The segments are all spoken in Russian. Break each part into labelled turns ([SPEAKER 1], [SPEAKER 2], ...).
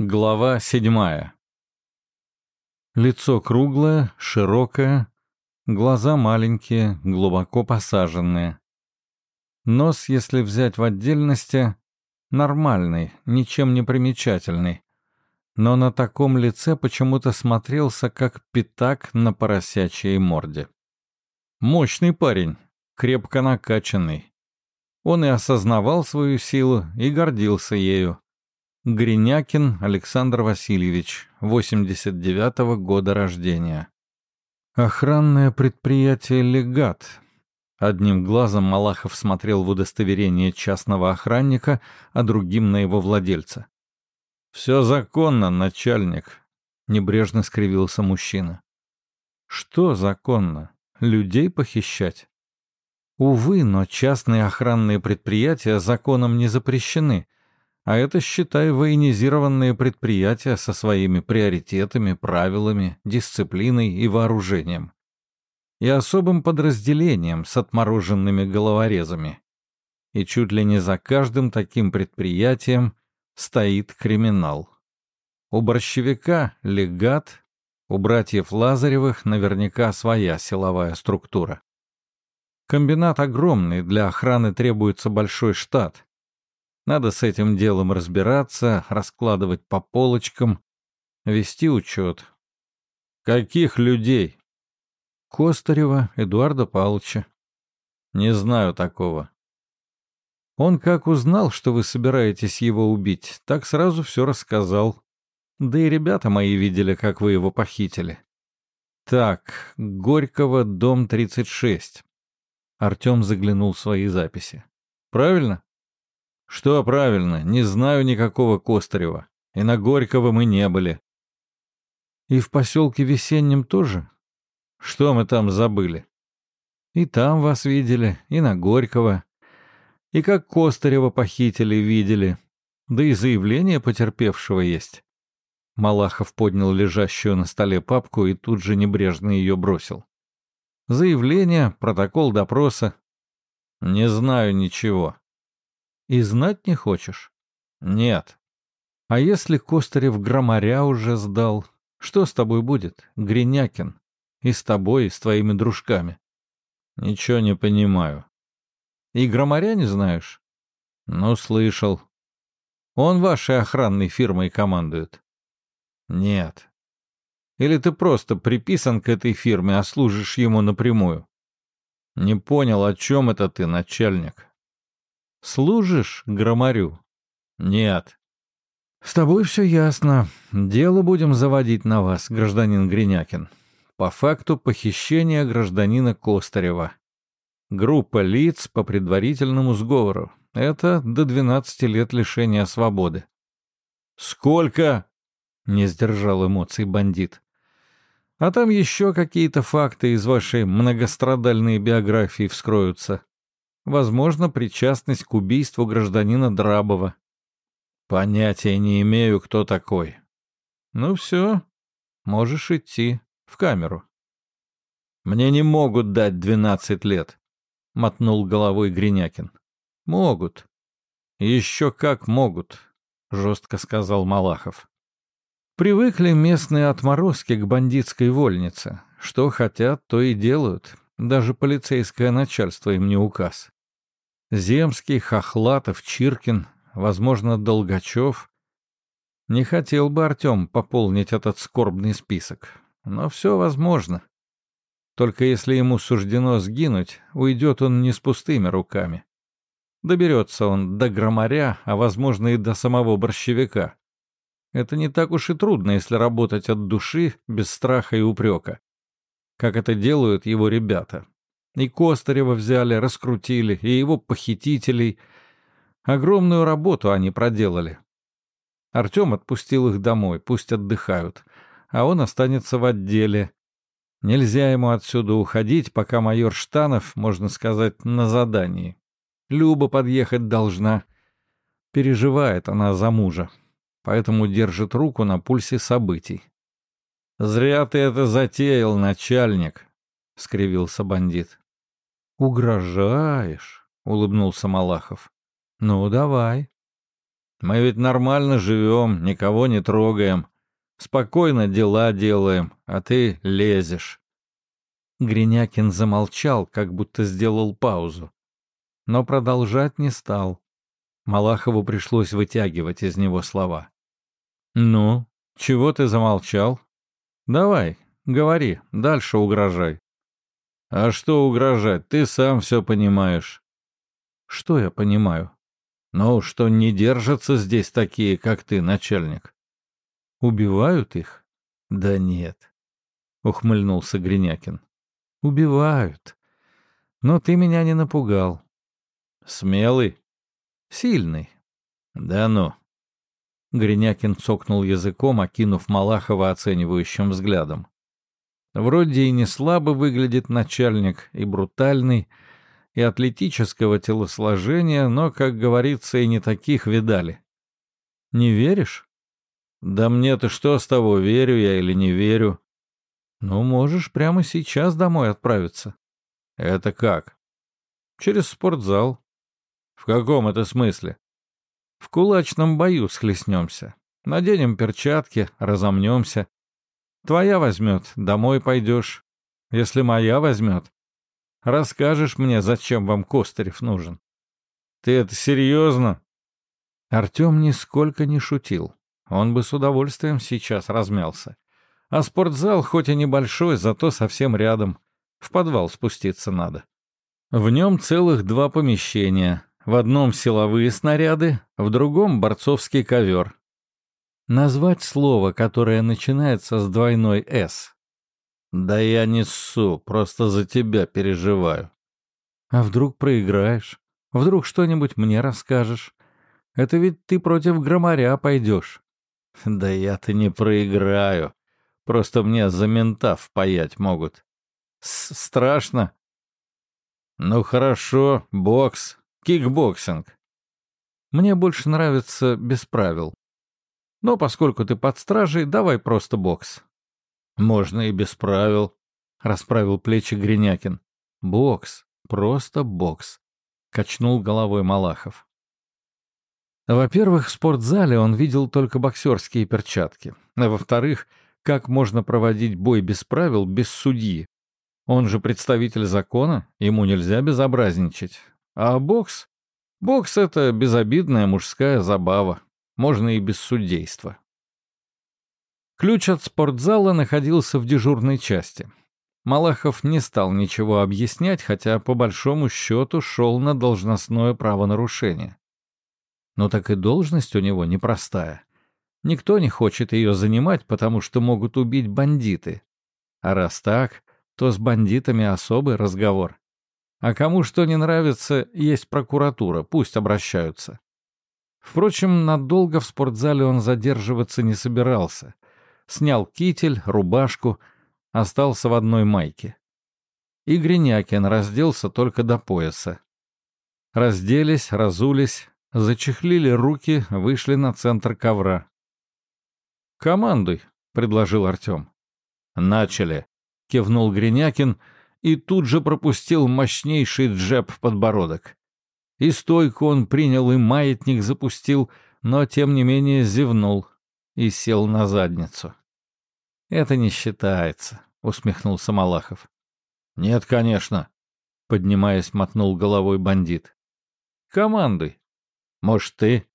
[SPEAKER 1] Глава седьмая. Лицо круглое, широкое, глаза маленькие, глубоко посаженные. Нос, если взять в отдельности, нормальный, ничем не примечательный. Но на таком лице почему-то смотрелся, как пятак на поросячьей морде. Мощный парень, крепко накачанный. Он и осознавал свою силу, и гордился ею. Гринякин Александр Васильевич, 89-го года рождения. Охранное предприятие «Легат». Одним глазом Малахов смотрел в удостоверение частного охранника, а другим на его владельца. «Все законно, начальник», — небрежно скривился мужчина. «Что законно? Людей похищать?» Увы, но частные охранные предприятия законом не запрещены — а это, считай, военизированные предприятия со своими приоритетами, правилами, дисциплиной и вооружением. И особым подразделением с отмороженными головорезами. И чуть ли не за каждым таким предприятием стоит криминал. У борщевика — легат, у братьев Лазаревых наверняка своя силовая структура. Комбинат огромный, для охраны требуется большой штат — надо с этим делом разбираться, раскладывать по полочкам, вести учет. Каких людей? Костарева Эдуарда Павловича. Не знаю такого. Он как узнал, что вы собираетесь его убить, так сразу все рассказал. Да и ребята мои видели, как вы его похитили. Так, Горького, дом 36. Артем заглянул в свои записи. Правильно? Что правильно, не знаю никакого Костарева. И на Горького мы не были. И в поселке Весеннем тоже? Что мы там забыли? И там вас видели, и на Горького. И как Костарева похитили, видели. Да и заявление потерпевшего есть. Малахов поднял лежащую на столе папку и тут же небрежно ее бросил. Заявление, протокол допроса. Не знаю ничего. И знать не хочешь? Нет. А если Костарев громаря уже сдал? Что с тобой будет, Гринякин? И с тобой, и с твоими дружками? Ничего не понимаю. И громаря не знаешь? Ну, слышал. Он вашей охранной фирмой командует? Нет. Или ты просто приписан к этой фирме, а служишь ему напрямую? Не понял, о чем это ты, начальник. Служишь громарю? Нет. С тобой все ясно. Дело будем заводить на вас, гражданин Гринякин. По факту похищения гражданина Костарева. Группа лиц по предварительному сговору. Это до 12 лет лишения свободы. Сколько? Не сдержал эмоций бандит. А там еще какие-то факты из вашей многострадальной биографии вскроются. Возможно, причастность к убийству гражданина Драбова. Понятия не имею, кто такой. Ну все, можешь идти в камеру. Мне не могут дать двенадцать лет, — мотнул головой Гринякин. Могут. Еще как могут, — жестко сказал Малахов. Привыкли местные отморозки к бандитской вольнице. Что хотят, то и делают. Даже полицейское начальство им не указ. Земский, Хохлатов, Чиркин, возможно, Долгачев. Не хотел бы Артем пополнить этот скорбный список, но все возможно. Только если ему суждено сгинуть, уйдет он не с пустыми руками. Доберется он до громаря, а, возможно, и до самого борщевика. Это не так уж и трудно, если работать от души, без страха и упрека. Как это делают его ребята. И Костарева взяли, раскрутили, и его похитителей. Огромную работу они проделали. Артем отпустил их домой, пусть отдыхают, а он останется в отделе. Нельзя ему отсюда уходить, пока майор Штанов, можно сказать, на задании. Люба подъехать должна. Переживает она за мужа, поэтому держит руку на пульсе событий. «Зря ты это затеял, начальник», — скривился бандит. «Угрожаешь», — улыбнулся Малахов. «Ну, давай». Мы ведь нормально живем, никого не трогаем. Спокойно дела делаем, а ты лезешь.
[SPEAKER 2] Гринякин замолчал, как будто сделал паузу. Но продолжать не стал. Малахову пришлось вытягивать из него слова.
[SPEAKER 1] «Ну, чего ты замолчал? Давай, говори, дальше угрожай». «А что угрожать? Ты сам все понимаешь».
[SPEAKER 2] «Что я понимаю?»
[SPEAKER 1] «Ну, что не держатся здесь такие, как ты, начальник».
[SPEAKER 2] «Убивают их?»
[SPEAKER 1] «Да нет», — ухмыльнулся Гринякин.
[SPEAKER 2] «Убивают. Но ты меня не напугал».
[SPEAKER 1] «Смелый?»
[SPEAKER 2] «Сильный».
[SPEAKER 1] «Да ну».
[SPEAKER 2] Гринякин цокнул языком, окинув Малахова оценивающим взглядом. Вроде и не слабо выглядит начальник, и брутальный, и атлетического телосложения, но, как говорится, и не таких видали. Не веришь?
[SPEAKER 1] Да мне-то что с того, верю я или не верю?
[SPEAKER 2] Ну, можешь прямо сейчас домой отправиться.
[SPEAKER 1] Это как?
[SPEAKER 2] Через спортзал.
[SPEAKER 1] В каком это смысле?
[SPEAKER 2] В кулачном бою схлестнемся. Наденем перчатки, разомнемся. Твоя возьмет, домой пойдешь. Если моя возьмет, расскажешь мне, зачем вам Костырев нужен.
[SPEAKER 1] Ты это серьезно?
[SPEAKER 2] Артем нисколько не шутил. Он бы с удовольствием сейчас размялся. А спортзал хоть и небольшой, зато совсем рядом. В подвал спуститься надо. В нем целых два помещения. В одном силовые снаряды, в другом борцовский ковер. Назвать слово, которое начинается с двойной «С».
[SPEAKER 1] Да я несу, просто за тебя переживаю.
[SPEAKER 2] А вдруг проиграешь? Вдруг что-нибудь мне расскажешь? Это ведь ты против Громаря пойдешь.
[SPEAKER 1] Да я-то не проиграю. Просто мне за мента впаять могут. С Страшно. Ну хорошо, бокс, кикбоксинг.
[SPEAKER 2] Мне больше нравится без правил. Но поскольку ты под стражей, давай просто бокс.
[SPEAKER 1] Можно и без правил, — расправил плечи Гринякин.
[SPEAKER 2] Бокс, просто бокс, — качнул головой Малахов. Во-первых, в спортзале он видел только боксерские перчатки. А во-вторых, как можно проводить бой без правил, без судьи? Он же представитель закона, ему нельзя безобразничать. А бокс? Бокс — это безобидная мужская забава. Можно и без судейства. Ключ от спортзала находился в дежурной части. Малахов не стал ничего объяснять, хотя по большому счету шел на должностное правонарушение. Но так и должность у него непростая. Никто не хочет ее занимать, потому что могут убить бандиты. А раз так, то с бандитами особый разговор. А кому что не нравится, есть прокуратура, пусть обращаются. Впрочем, надолго в спортзале он задерживаться не собирался. Снял китель, рубашку, остался в одной майке. И Гринякин разделся только до пояса. Разделись, разулись, Зачехлили руки, вышли на центр ковра. «Командуй», — предложил Артем.
[SPEAKER 1] «Начали», —
[SPEAKER 2] кивнул Гринякин и тут же пропустил мощнейший джеб в подбородок. И стойку он принял, и маятник запустил, но тем не менее зевнул и сел на задницу. «Это не считается», — усмехнулся Малахов.
[SPEAKER 1] «Нет, конечно», — поднимаясь, мотнул головой бандит.
[SPEAKER 2] «Командуй»,
[SPEAKER 1] может, ты?»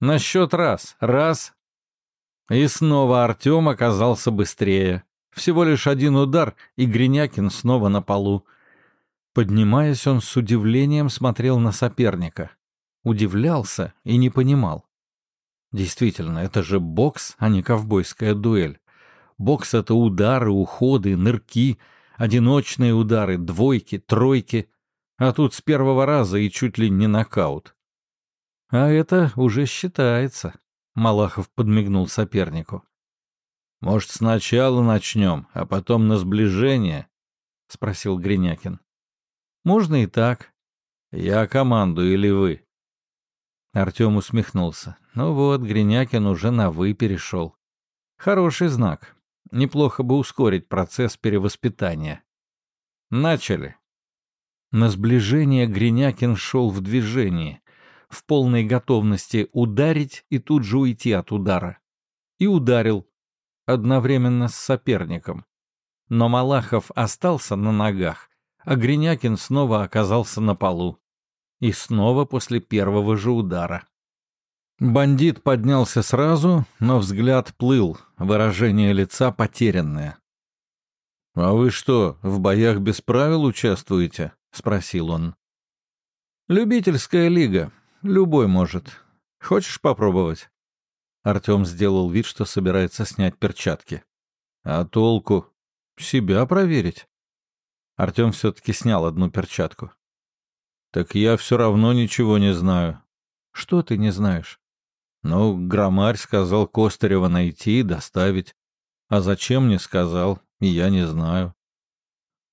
[SPEAKER 2] «На счет раз. Раз». И снова Артем оказался быстрее. Всего лишь один удар, и Гринякин снова на полу. Поднимаясь, он с удивлением смотрел на соперника. Удивлялся и не понимал. Действительно, это же бокс, а не ковбойская дуэль. Бокс — это удары, уходы, нырки, одиночные удары, двойки, тройки. А тут с первого раза и чуть ли не нокаут. А это уже считается. Малахов подмигнул сопернику.
[SPEAKER 1] Может, сначала начнем, а потом на сближение? Спросил Гринякин.
[SPEAKER 2] Можно и так.
[SPEAKER 1] Я команду или вы?
[SPEAKER 2] Артем усмехнулся. Ну вот, Гринякин уже на «вы» перешел. Хороший знак. Неплохо бы ускорить процесс перевоспитания. Начали. На сближение Гринякин шел в движении,
[SPEAKER 1] в полной готовности ударить и тут же уйти от удара. И ударил, одновременно с соперником. Но Малахов остался на ногах, а Гринякин снова оказался на полу. И снова после первого же удара. Бандит поднялся сразу, но взгляд плыл, выражение лица потерянное. «А вы что, в боях без правил участвуете?» — спросил он. «Любительская лига. Любой может. Хочешь попробовать?» Артем сделал вид, что собирается снять перчатки. «А толку? Себя проверить?» Артем все-таки снял одну перчатку. «Так я все равно ничего не знаю». «Что ты не знаешь?» «Ну, громарь сказал Костарева найти и доставить. А зачем не сказал, я не знаю».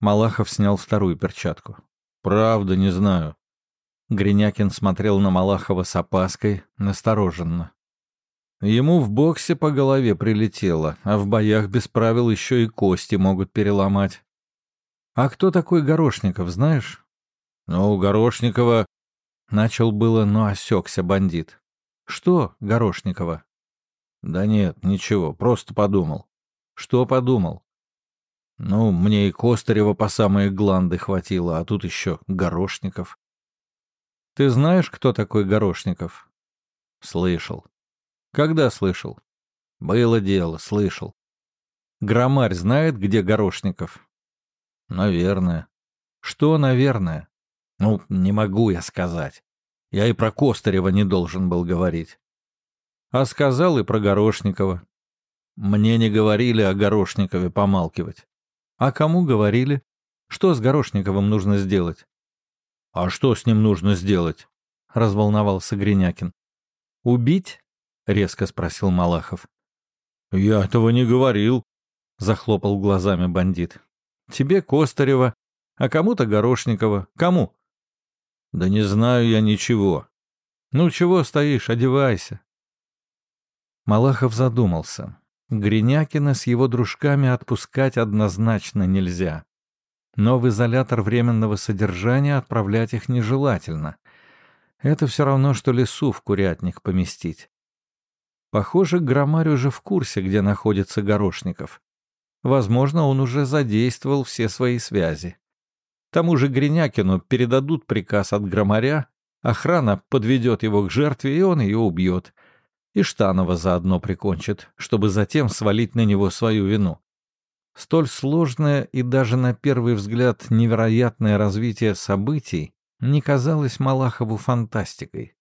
[SPEAKER 1] Малахов снял вторую перчатку. «Правда, не знаю». Гринякин смотрел на Малахова с опаской, настороженно. Ему в боксе по голове прилетело, а в боях без правил еще и кости могут переломать. «А кто такой Горошников, знаешь?» «Ну, Горошникова...» Начал было, но осекся бандит. «Что Горошникова?» «Да нет, ничего, просто подумал». «Что подумал?» «Ну, мне и Костарева по самые гланды хватило, а тут еще Горошников». «Ты знаешь, кто такой Горошников?» «Слышал». «Когда слышал?» «Было дело, слышал». «Громарь знает, где Горошников?» Наверное. Что наверное? Ну, не могу я сказать. Я и про Костарева не должен был говорить. А сказал и про Горошникова. Мне не говорили о Горошникове помалкивать. А кому говорили? Что с Горошниковым нужно сделать? А что с ним нужно сделать? Разволновался Гринякин. Убить? Резко спросил Малахов. Я этого не говорил. Захлопал глазами бандит. Тебе Костарева, а кому-то Горошникова. Кому? Да не знаю я ничего. Ну чего стоишь, одевайся. Малахов задумался. Гринякина с его дружками отпускать однозначно нельзя. Но в изолятор временного содержания отправлять их нежелательно. Это все равно, что лесу в курятник поместить. Похоже, Громарь уже в курсе, где находится Горошников. Возможно, он уже задействовал все свои связи. Тому же Гринякину передадут приказ от громаря, охрана подведет его к жертве, и он ее убьет. И Штанова заодно прикончит, чтобы затем свалить на него свою вину. Столь сложное и даже на первый взгляд невероятное развитие событий не казалось Малахову фантастикой.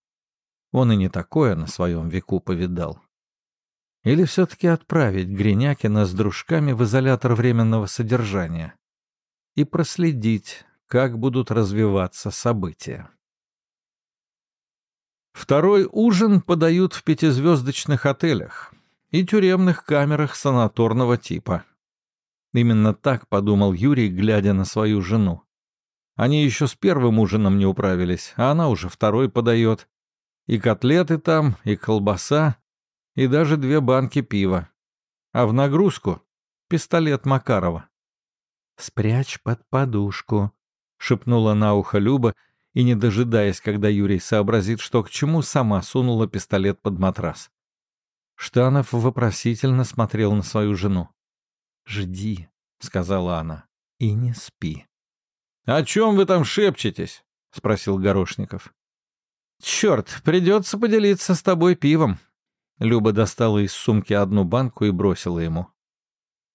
[SPEAKER 1] Он и не такое на своем веку повидал. Или все-таки отправить Гринякина с дружками в изолятор временного содержания и проследить, как будут развиваться события. Второй ужин подают в пятизвездочных отелях и тюремных камерах санаторного типа. Именно так подумал Юрий, глядя на свою жену. Они еще с первым ужином не управились, а она уже второй подает. И котлеты там, и колбаса, и даже две банки пива. А в нагрузку — пистолет Макарова. «Спрячь под подушку», — шепнула на ухо Люба, и, не дожидаясь, когда Юрий сообразит, что к чему, сама сунула пистолет под матрас. Штанов вопросительно смотрел на свою жену. «Жди», — сказала она, — «и не спи». «О чем вы там шепчетесь?» — спросил Горошников. «Черт, придется поделиться с тобой пивом», Люба достала из сумки одну банку и бросила ему.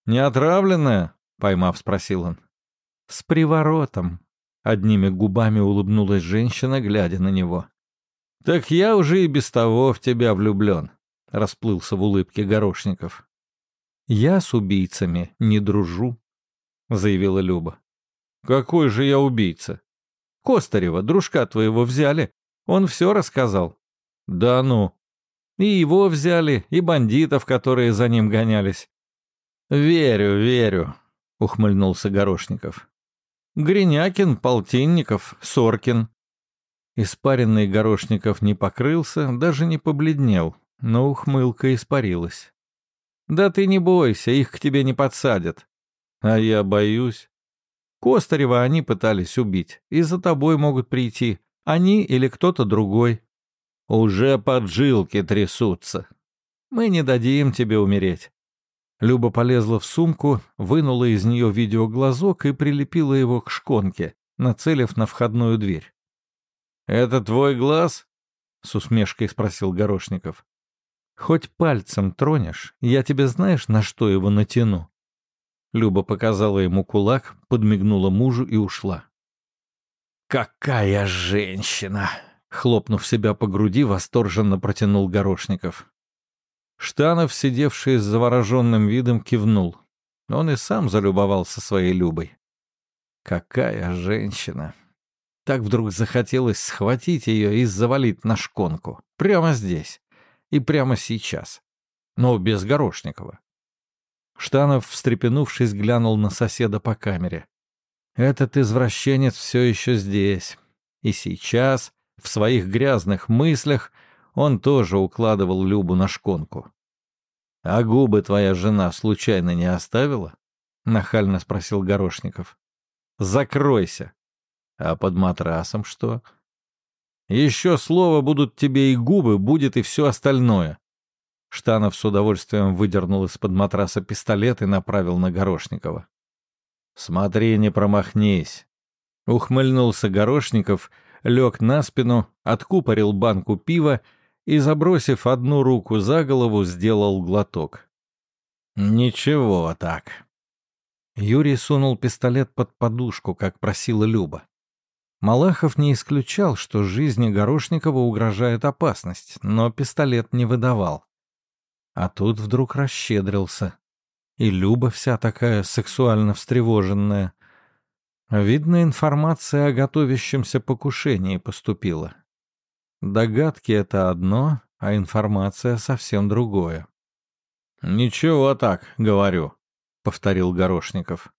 [SPEAKER 1] «Не отравленная?» — поймав, спросил он. «С приворотом», — одними губами улыбнулась женщина, глядя на него. «Так я уже и без того в тебя влюблен», — расплылся в улыбке Горошников. «Я с убийцами не дружу», — заявила Люба. «Какой же я убийца?» «Костарева, дружка твоего взяли. Он все рассказал». «Да ну», и его взяли, и бандитов, которые за ним гонялись. «Верю, верю», — ухмыльнулся Горошников. «Гринякин, Полтинников, Соркин». Испаренный Горошников не покрылся, даже не побледнел, но ухмылка испарилась. «Да ты не бойся, их к тебе не подсадят». «А я боюсь». Костарева они пытались убить, и за тобой могут прийти, они или кто-то другой. Уже поджилки трясутся. Мы не дадим тебе умереть.
[SPEAKER 2] Люба полезла в сумку, вынула из нее видеоглазок и прилепила его к шконке, нацелив на входную дверь.
[SPEAKER 1] «Это твой глаз?» — с усмешкой спросил Горошников.
[SPEAKER 2] «Хоть пальцем тронешь, я тебе знаешь, на что его натяну?» Люба показала ему кулак, подмигнула мужу и ушла.
[SPEAKER 1] «Какая женщина!»
[SPEAKER 2] — хлопнув себя по груди, восторженно протянул Горошников. Штанов, сидевший с завороженным видом, кивнул. Он и сам залюбовался своей Любой. «Какая женщина!» Так вдруг захотелось схватить ее и завалить на шконку. Прямо здесь. И прямо сейчас. Но без Горошникова. Штанов, встрепенувшись, глянул на соседа по камере. Этот извращенец все еще здесь. И сейчас, в своих грязных мыслях, он тоже укладывал Любу на шконку. — А губы твоя жена случайно не оставила? — нахально спросил Горошников. — Закройся. А под матрасом что? Еще слово будут тебе и губы, будет и все остальное. Штанов с удовольствием выдернул из-под матраса пистолет и направил на Горошникова. «Смотри, не промахнись!» Ухмыльнулся Горошников, лег на спину, откупорил банку пива и, забросив одну руку за голову, сделал глоток. «Ничего так». Юрий сунул пистолет под подушку, как просила Люба. Малахов не исключал, что жизни Горошникова угрожает опасность, но пистолет не выдавал. А тут вдруг расщедрился. И Люба вся такая сексуально встревоженная. Видно, информация о готовящемся покушении поступила. Догадки — это одно, а информация — совсем другое. «Ничего так, говорю», — повторил Горошников.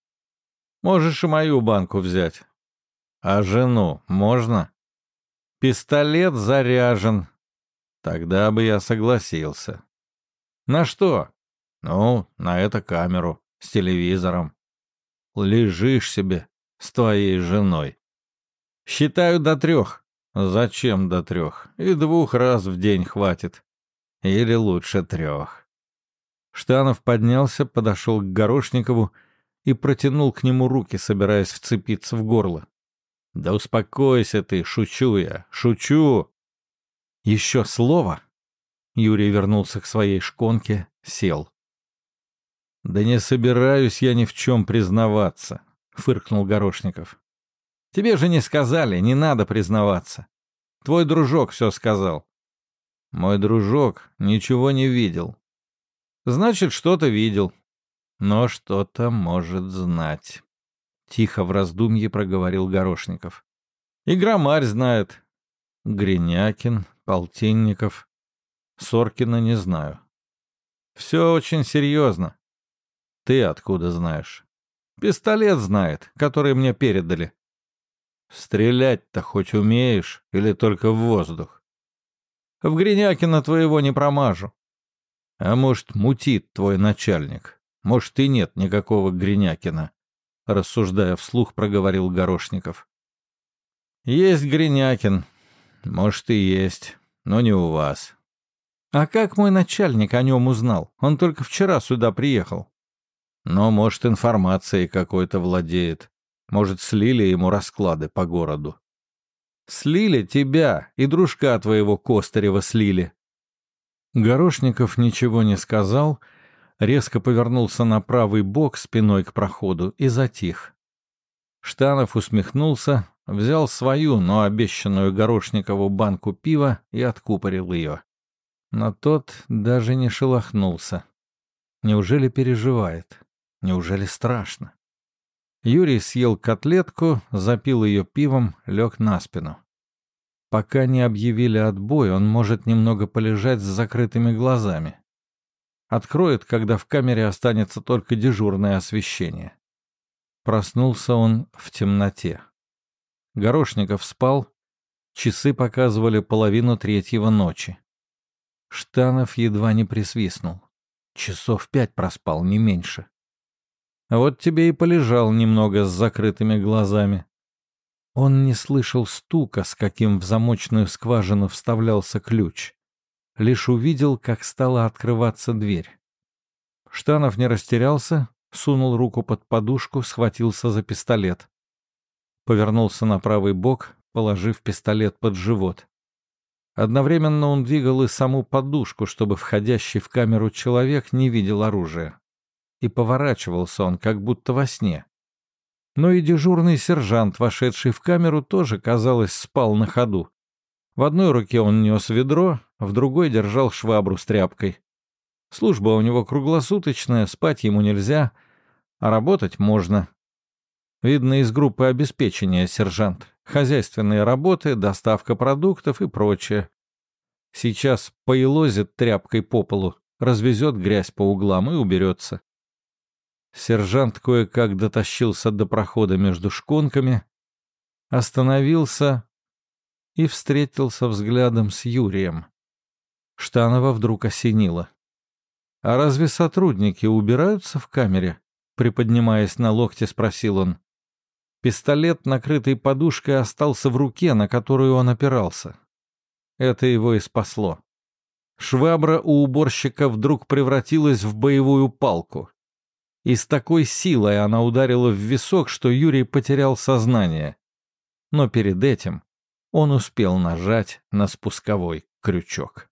[SPEAKER 2] «Можешь и мою банку взять. А жену можно? Пистолет заряжен. Тогда бы я согласился. На что? Ну, на эту камеру, с телевизором. Лежишь себе с твоей женой. Считаю до трех. Зачем до трех? И двух раз в день хватит. Или лучше трех. Штанов поднялся, подошел к Горошникову и протянул к нему руки, собираясь вцепиться в горло. Да успокойся ты, шучу я, шучу. Еще слово. Юрий вернулся к своей шконке, сел. Да не собираюсь я ни в чем признаваться, фыркнул Горошников. Тебе же не сказали, не надо признаваться. Твой дружок все сказал. Мой дружок ничего не видел. Значит, что-то видел. Но что-то может знать. Тихо в раздумье проговорил Горошников. И громарь знает. Гринякин, Полтинников. Соркина не знаю. Все очень серьезно. Ты откуда знаешь? Пистолет знает, который мне передали. Стрелять-то хоть умеешь или только в воздух? В Гринякина твоего не промажу. А может, мутит твой начальник? Может, и нет никакого Гринякина рассуждая вслух, проговорил Горошников. Есть Гринякин. Может и есть, но не у вас. А как мой начальник о нем узнал? Он только вчера сюда приехал. Но, может, информацией какой-то владеет. Может, слили ему расклады по городу. Слили тебя и дружка твоего Костарева слили. Горошников ничего не сказал, — резко повернулся на правый бок спиной к проходу и затих. Штанов усмехнулся, взял свою, но обещанную Горошникову банку пива и откупорил ее. Но тот даже не шелохнулся. Неужели переживает? Неужели страшно? Юрий съел котлетку, запил ее пивом, лег на спину. Пока не объявили отбой, он может немного полежать с закрытыми глазами. Откроет, когда в камере останется только дежурное освещение. Проснулся он в темноте. Горошников спал, часы показывали половину третьего ночи. Штанов едва не присвистнул. Часов пять проспал, не меньше. А вот тебе и полежал немного с закрытыми глазами.
[SPEAKER 1] Он не слышал стука, с каким в замочную скважину вставлялся ключ. Лишь увидел, как стала открываться дверь. Штанов не растерялся, сунул руку под подушку, схватился за пистолет. Повернулся на правый бок, положив пистолет под живот. Одновременно он двигал и саму подушку, чтобы входящий в камеру человек не видел оружия. И поворачивался он, как будто во сне. Но и дежурный сержант, вошедший в камеру, тоже, казалось, спал на ходу. В одной руке он нес ведро, в другой держал швабру с тряпкой. Служба у него круглосуточная, спать ему нельзя, а работать можно. Видно из группы обеспечения сержант. Хозяйственные работы, доставка продуктов и прочее. Сейчас поелозит тряпкой по полу, развезет грязь по углам и уберется. Сержант кое-как дотащился до прохода между шконками, остановился и встретился взглядом с Юрием. Штанова вдруг осенило. «А разве сотрудники убираются в камере?» Приподнимаясь на локте, спросил он. Пистолет, накрытый подушкой, остался в руке, на которую он опирался. Это его и спасло. Швабра у уборщика вдруг превратилась в боевую палку. И с такой силой она ударила в висок, что Юрий потерял сознание. Но перед этим он успел нажать на спусковой крючок.